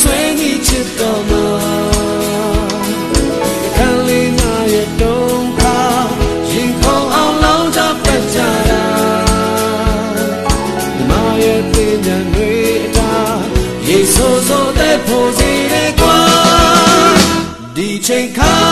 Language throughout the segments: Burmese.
ဆွေးကြီးချစ်တော်မှာခံလေးငါရဲ့တုံးခါရင်ခုန်အောင်လောင်းချပတ်ကြတာဒီမရဲ့တင်ညာတွေအတာရေဆိုးဆိုးတဲ့ဖို့စီတဲ့ကွာဒီချိန်ခါ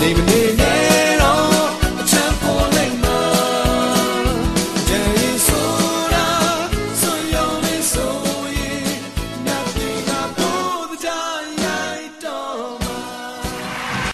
Neem